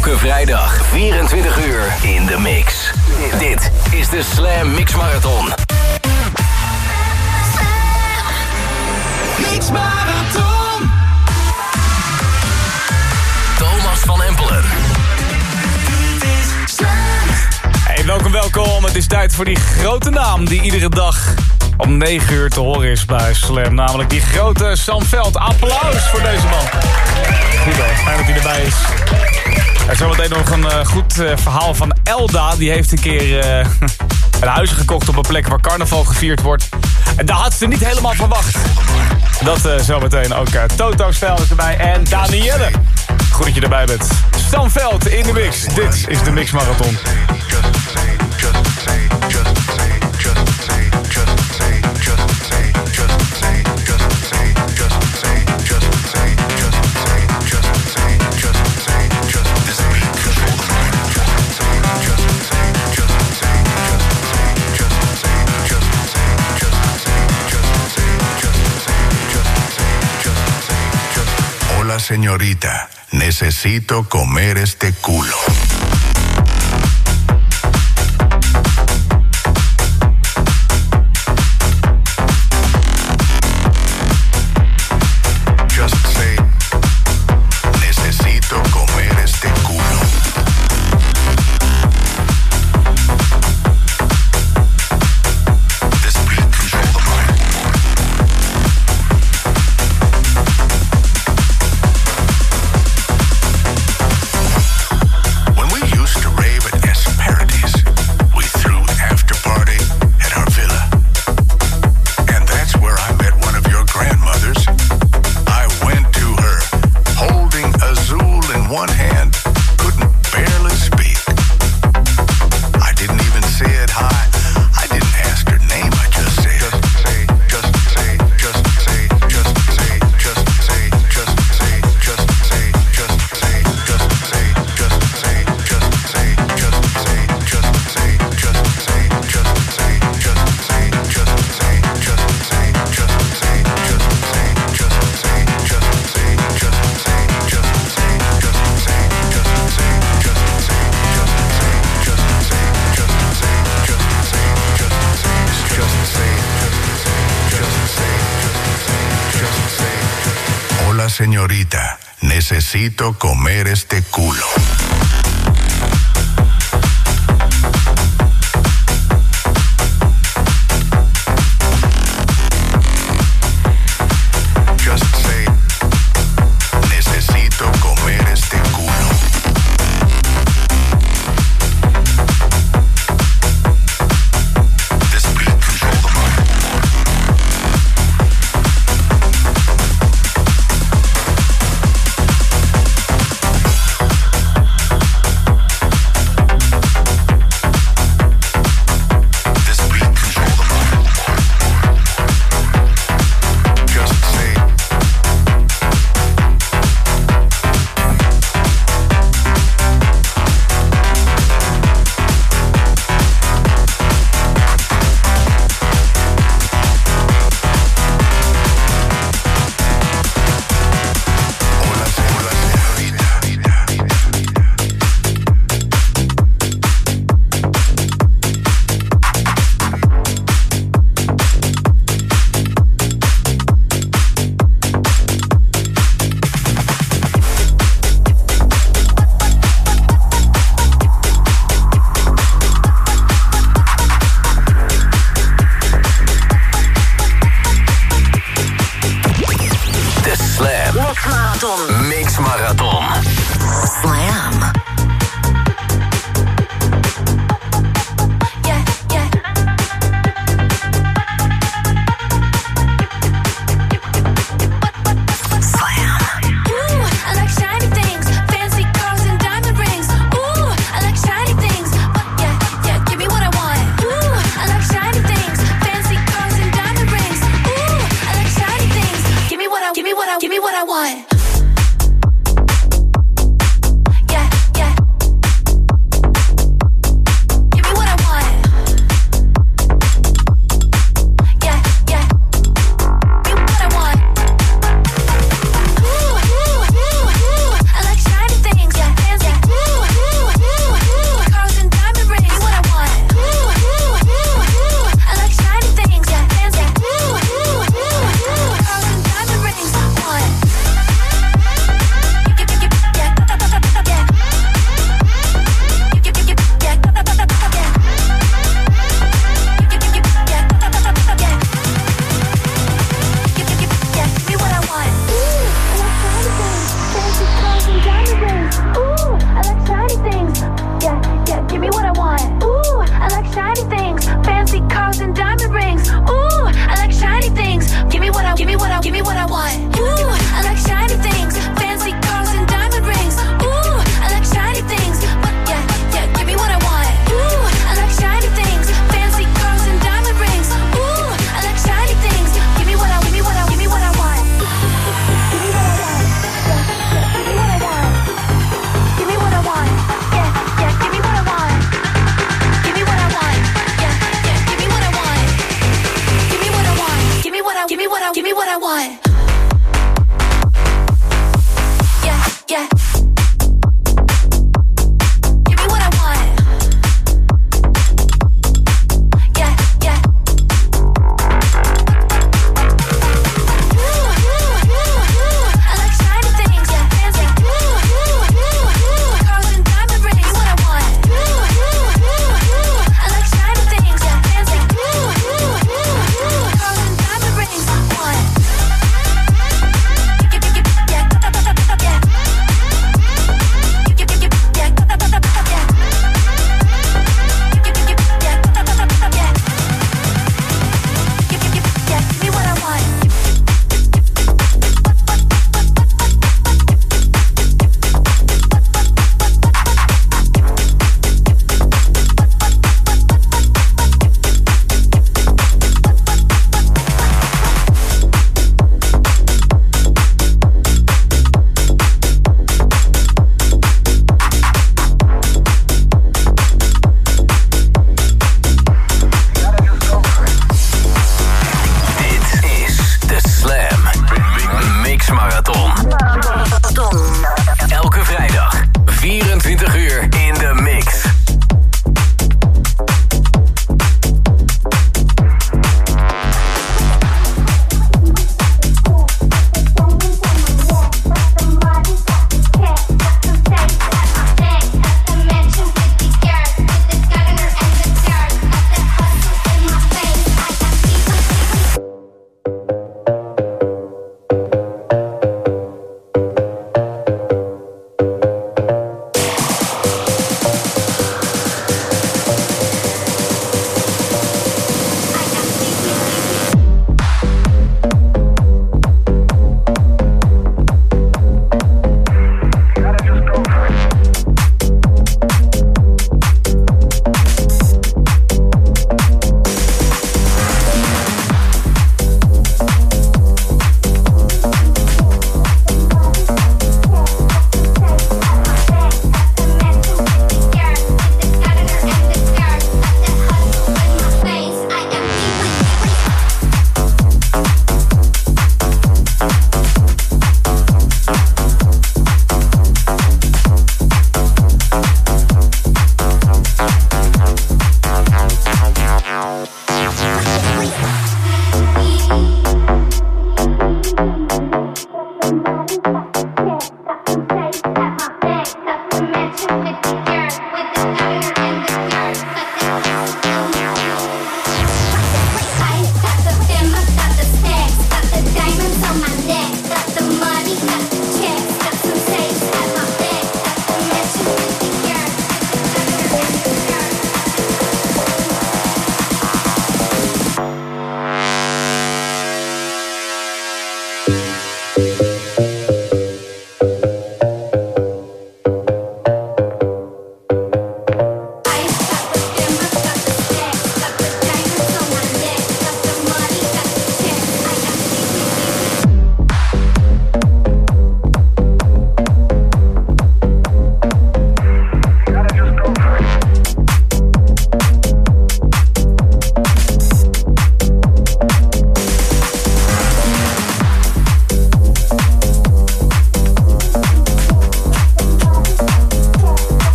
Elke vrijdag 24 uur in de mix. Dit is de Slam Mix Marathon. Mix Marathon. Thomas van Empelen. Hey, welkom, welkom. Het is tijd voor die grote naam die iedere dag om 9 uur te horen is bij Slam. Namelijk die grote Sam Veld. Applaus voor deze man. Guido, fijn dat hij erbij is. Zometeen nog een uh, goed uh, verhaal van Elda. Die heeft een keer uh, een huis gekocht op een plek waar carnaval gevierd wordt. En daar had ze niet helemaal verwacht. Dat zometeen ook. Toto Stijl is erbij en Danielle. Goed dat je erbij bent. Sam Veld in de mix. Dit is de Mix Marathon. Señorita, necesito comer este culo. Culo. Me what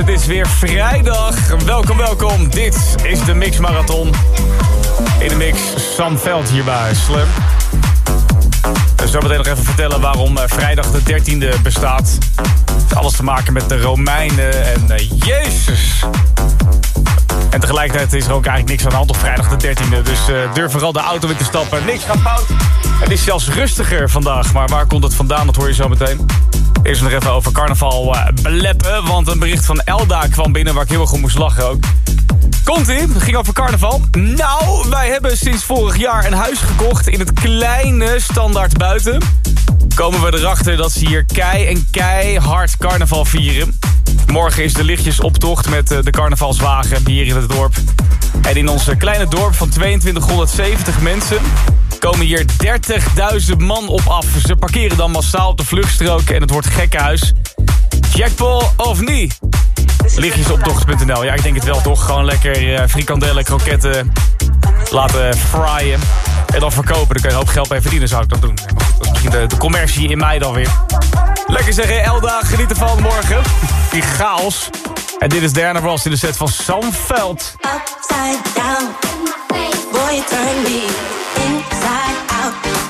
het is weer vrijdag. Welkom, welkom. Dit is de Mix Marathon. In de mix Sam Veld hier bij Slim. Zo meteen nog even vertellen waarom eh, vrijdag de 13e bestaat. Het heeft alles te maken met de Romeinen en eh, Jezus. En tegelijkertijd is er ook eigenlijk niks aan de hand op vrijdag de 13e. Dus eh, durf vooral de auto in te stappen. Niks gaat fout. Het is zelfs rustiger vandaag. Maar waar komt het vandaan? Dat hoor je zo meteen. Eerst nog even over carnaval uh, beleppen. Want een bericht van Elda kwam binnen waar ik heel erg om moest lachen ook. Komt ie, ging over carnaval. Nou, wij hebben sinds vorig jaar een huis gekocht in het kleine standaard buiten. Komen we erachter dat ze hier kei en keihard carnaval vieren. Morgen is de lichtjesoptocht met eh, de carnavalswagen hier in het dorp. En in ons eh, kleine dorp van 2270 mensen komen hier 30.000 man op af. Ze parkeren dan massaal op de vluchtstrook en het wordt gekkenhuis. Jackpot of niet? Lichtjes op Ja, ik denk het wel toch. Gewoon lekker eh, frikandellen, kroketten laten fryen. En dan verkopen. Dan kun je een hoop geld bij verdienen, zou ik dat doen. Dat is misschien de, commercie in mei dan weer. Lekker zeggen, Elda, geniet ervan morgen. Die chaos. En dit is Derna Bros in de set van Sam Veld. Upside down. boy, you turn me inside out.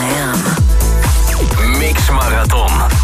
Slam. Mix Marathon.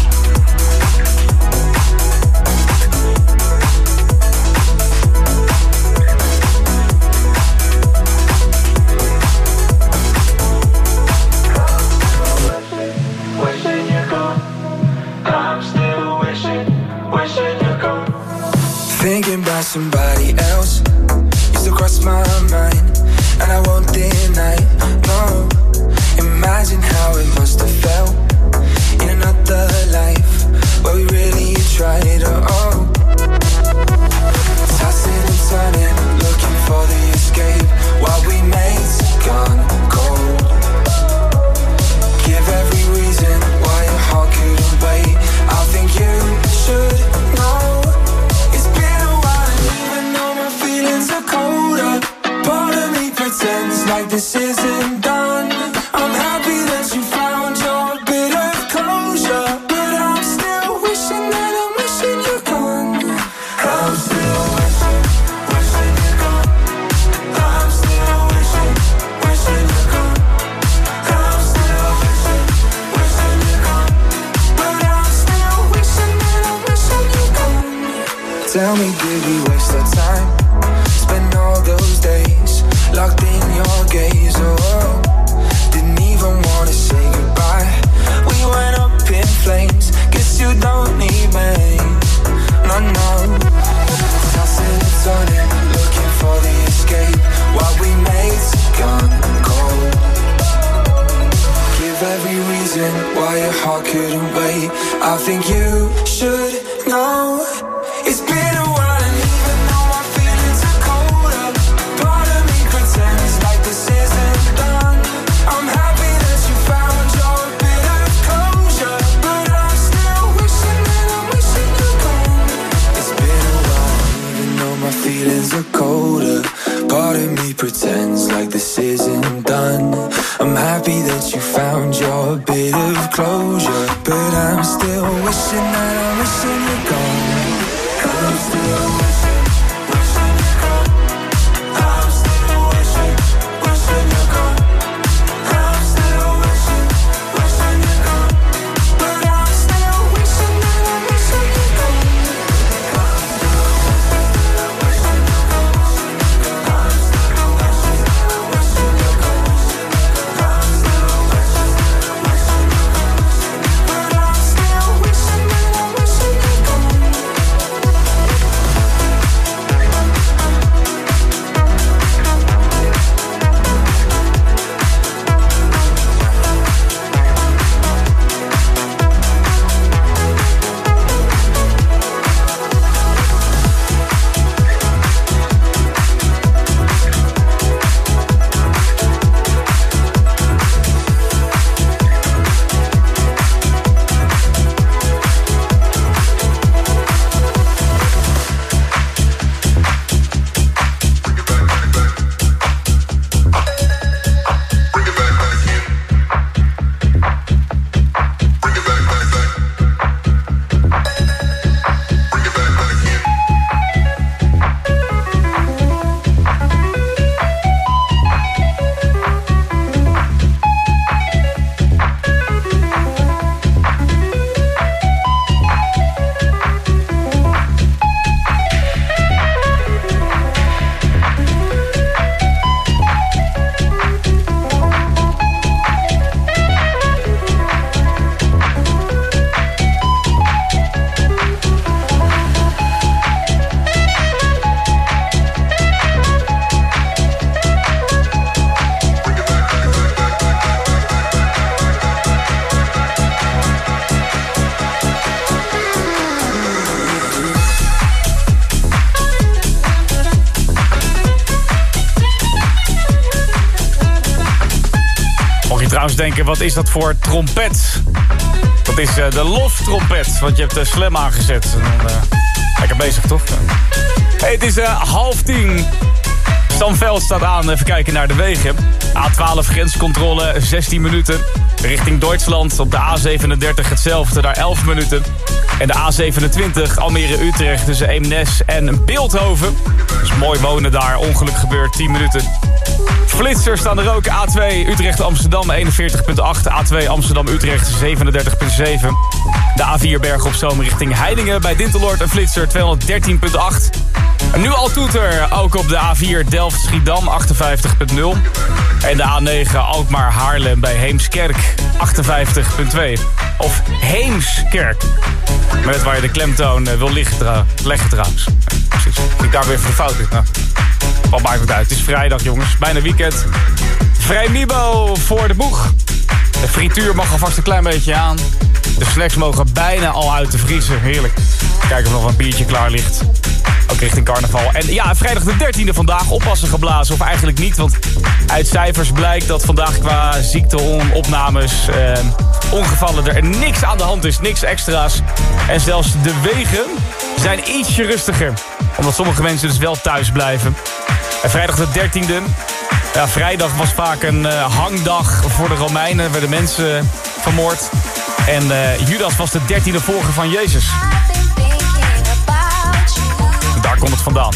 Trouwens denken, wat is dat voor trompet? Dat is uh, de loftrompet, want je hebt de slam aangezet. En uh, lekker bezig, toch? Hey, het is uh, half tien. Stamveld staat aan. Even kijken naar de wegen. A12 grenscontrole, 16 minuten. Richting Duitsland op de A37 hetzelfde, daar 11 minuten. En de A27 Almere-Utrecht tussen Eemnes en Beeldhoven. Dus mooi wonen daar. Ongeluk gebeurt 10 minuten. Flitsers staan er ook. A2 Utrecht-Amsterdam 41.8. A2 Amsterdam-Utrecht 37.7. De A4 Bergen op Zoom richting Heidingen. Bij Dinteloord een flitser 213.8. Nu al toeter, ook op de A4 Delft-Schiedam 58.0. En de A9 Alkmaar-Haarlem bij Heemskerk 58.2. Of Heemskerk. Met waar je de klemtoon wil liggen, leggen trouwens. precies. Ik daar weer voor fout in. Nou, wat maakt het uit? Het is vrijdag jongens, bijna weekend. Vrij Nibo voor de boeg. De frituur mag alvast een klein beetje aan. De snacks mogen bijna al uit de vriezer. Heerlijk. Kijken of nog een biertje klaar ligt. Ook richting carnaval. En ja, vrijdag de 13e vandaag oppassen geblazen. Of eigenlijk niet, want uit cijfers blijkt dat vandaag qua ziekteopnames, eh, ongevallen er niks aan de hand is. Niks extra's. En zelfs de wegen zijn ietsje rustiger. Omdat sommige mensen dus wel thuis blijven. En vrijdag de 13e. Ja, vrijdag was vaak een uh, hangdag voor de Romeinen. Er werden mensen vermoord. En uh, Judas was de 13e volger van Jezus. Daar komt het vandaan.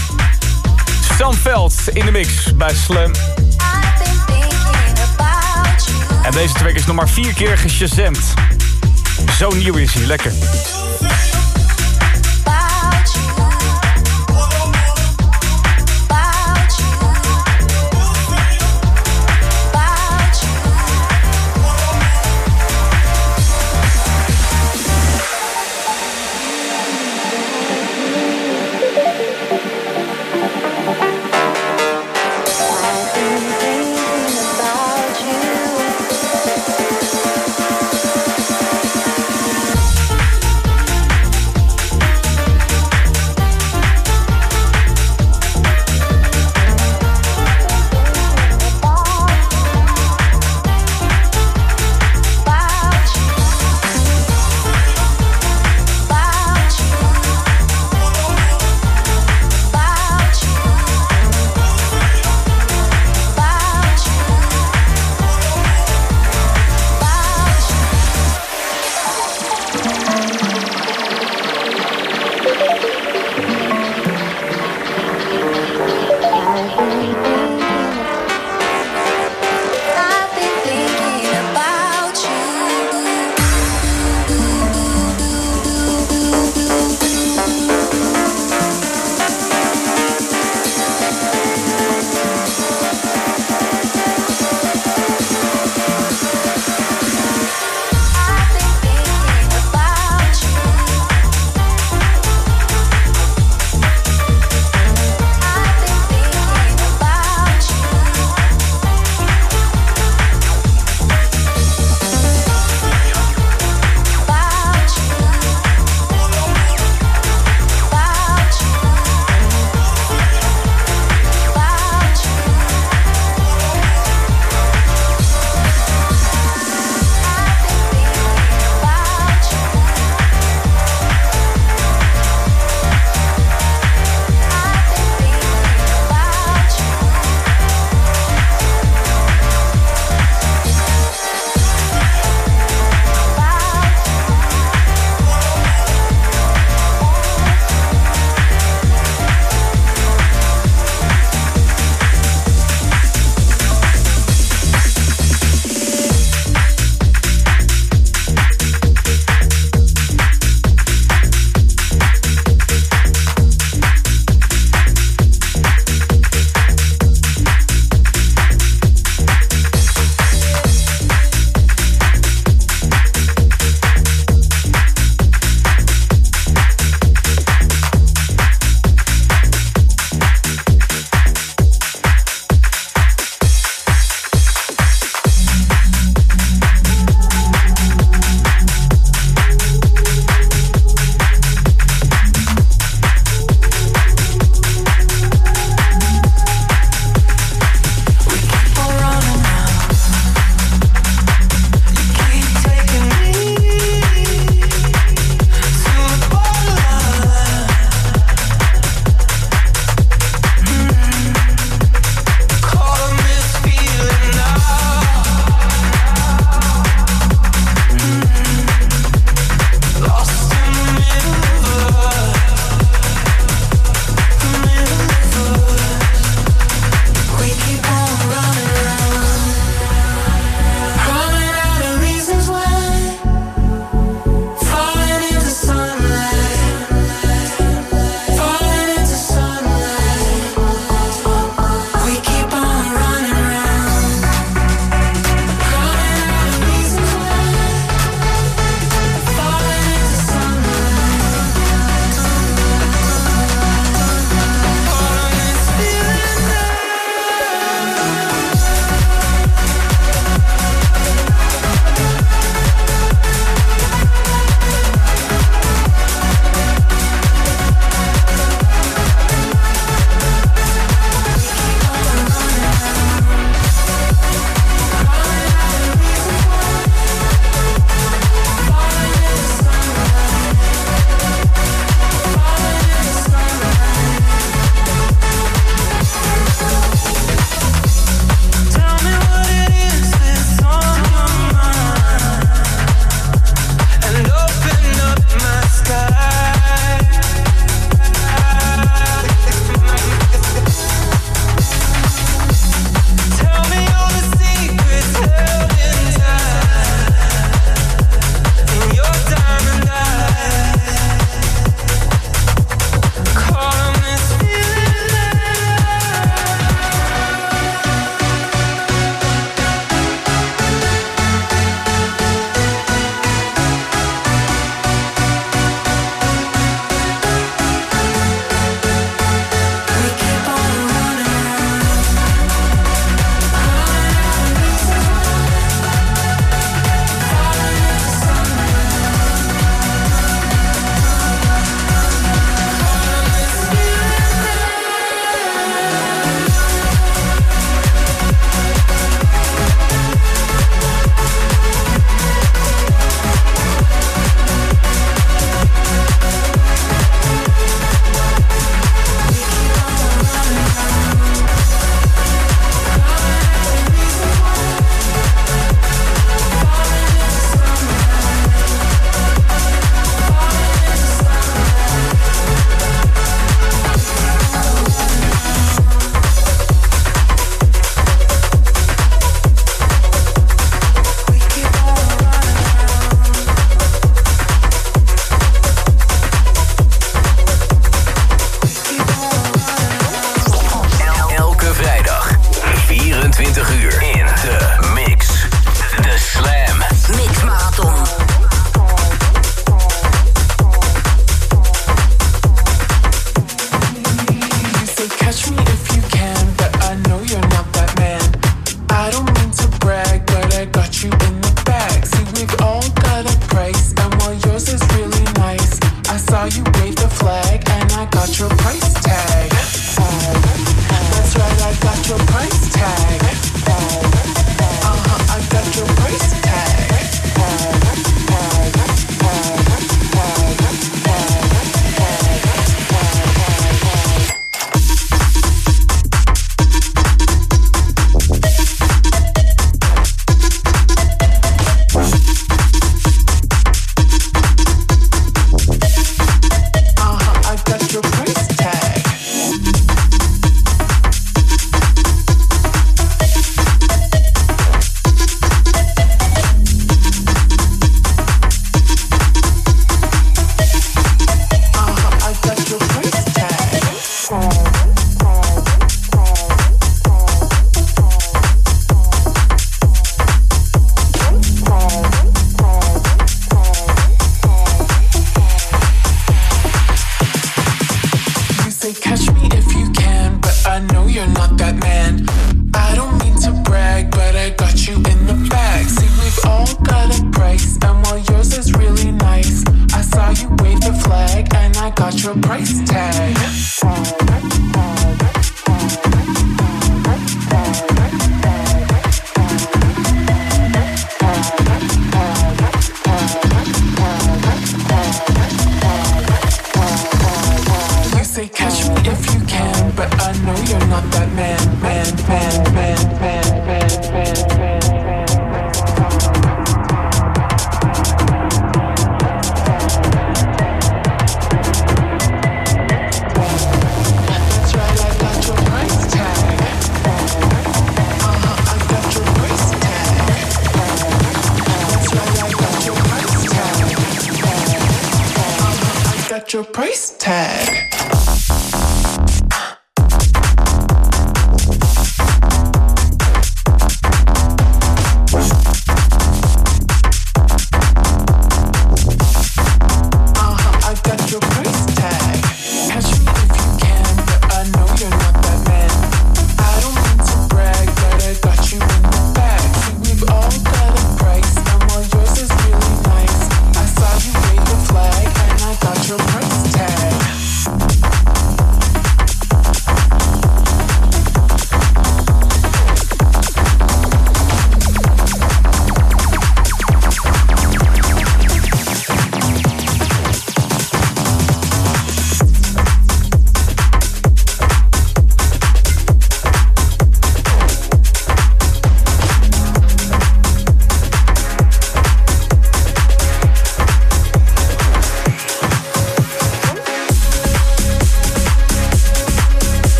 Sam Veld in de mix bij Slam. En deze track is nog maar vier keer geshazamd. Zo nieuw is hij, lekker.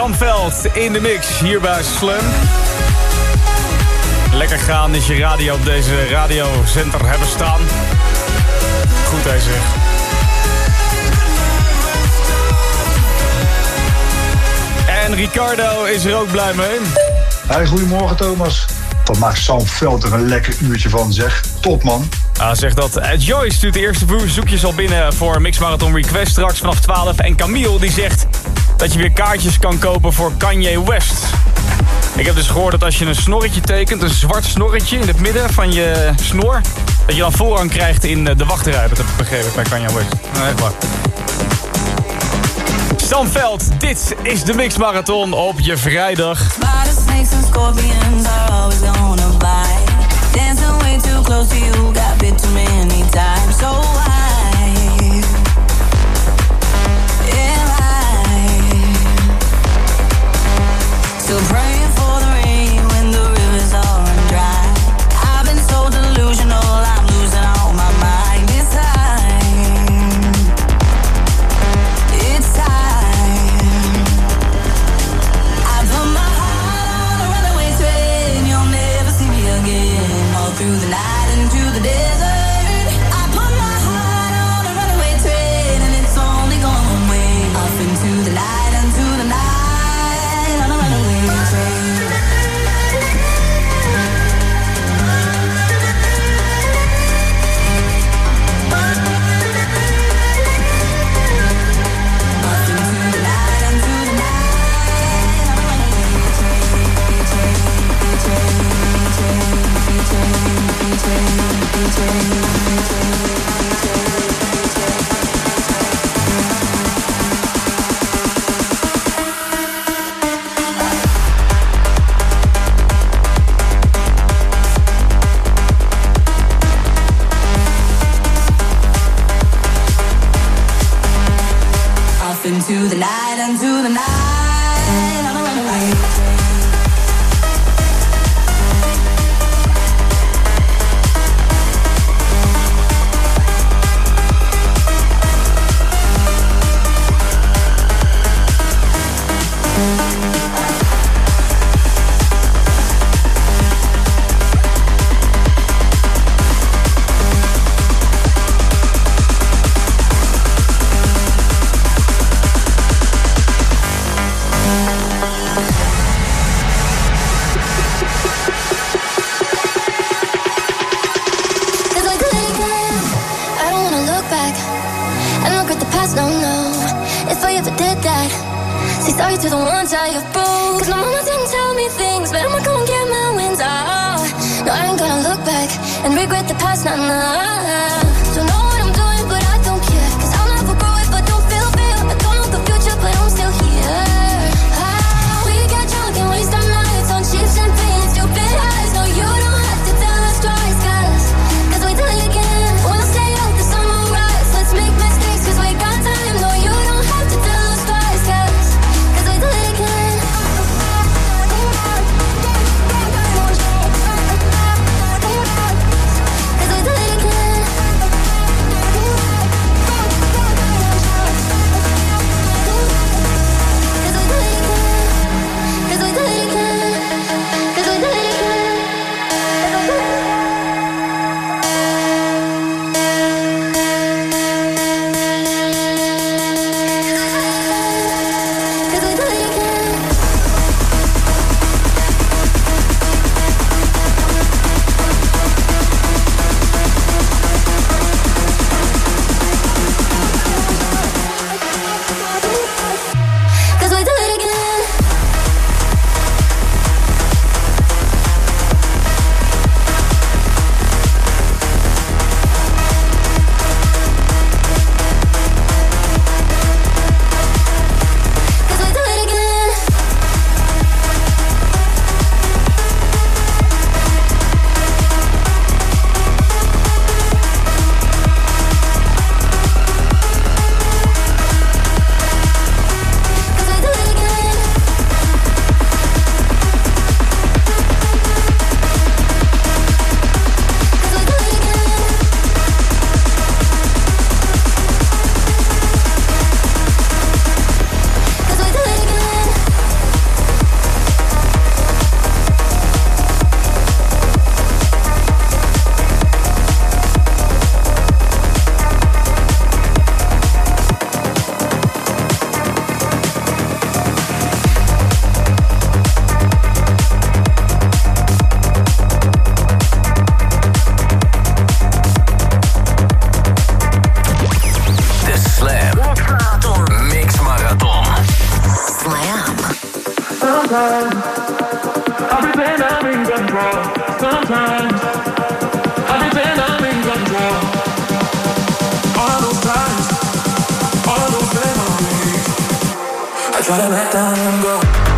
Zandveld in de mix hier bij Slum. Lekker gaan is je radio op deze radiocenter hebben staan. Goed hij zegt. En Ricardo is er ook blij mee. Hey, goedemorgen Thomas. Wat maakt Zandveld er een lekker uurtje van zeg. Top man. Ah, zegt dat. Eh, Joyce stuurt de eerste verzoekjes al binnen voor Mix Marathon Request straks vanaf 12. En Camille die zegt dat je weer kaartjes kan kopen voor Kanye West. Ik heb dus gehoord dat als je een snorretje tekent, een zwart snorretje in het midden van je snor, dat je dan voorrang krijgt in eh, de wachtrij. Dat heb ik begrepen bij Kanye West. Nee, echt waar. Dit is de Mix Marathon op je vrijdag. still praying try to let them go.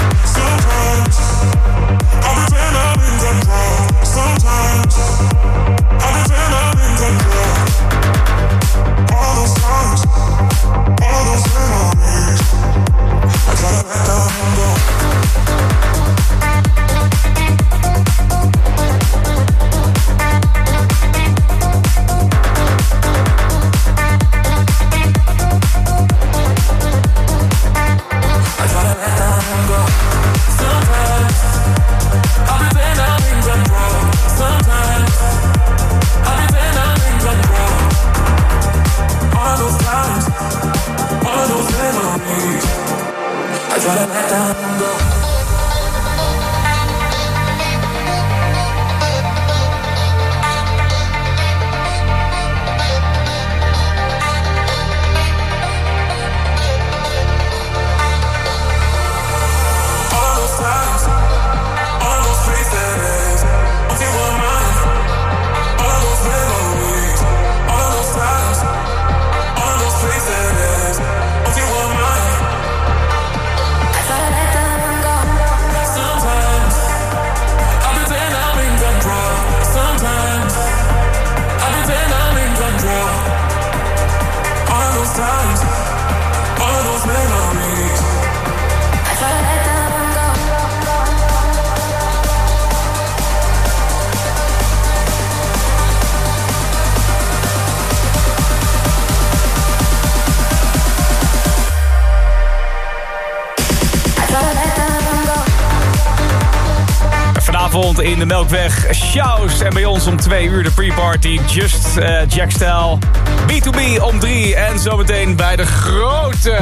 Vanavond in de Melkweg, Shows. En bij ons om twee uur de pre-party. Just eh Jack Style. B2B om drie. En zometeen bij de grote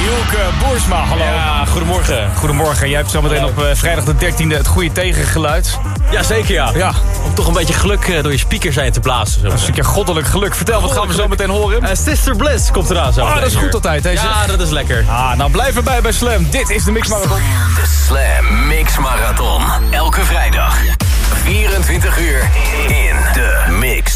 Hielke Boersma. Hallo. Ja, goedemorgen. Goedemorgen. Jij hebt zometeen op eh, vrijdag de 13e het goede tegengeluid. Ja, zeker ja. Ja. Om toch een beetje geluk eh, door je speaker zijn te blazen. Zo Een stukje goddelijk geluk. Vertel, wat gaan we zo meteen horen? Eh, Sister Bliss komt eraan zo. Ah, dat is goed altijd, deze. Ja, dat is lekker. Ah, nou blijf erbij bij Slam. Dit is de Mix Marathon. De Slam Mix Marathon. Elke vrijdag. 24 uur in de mix.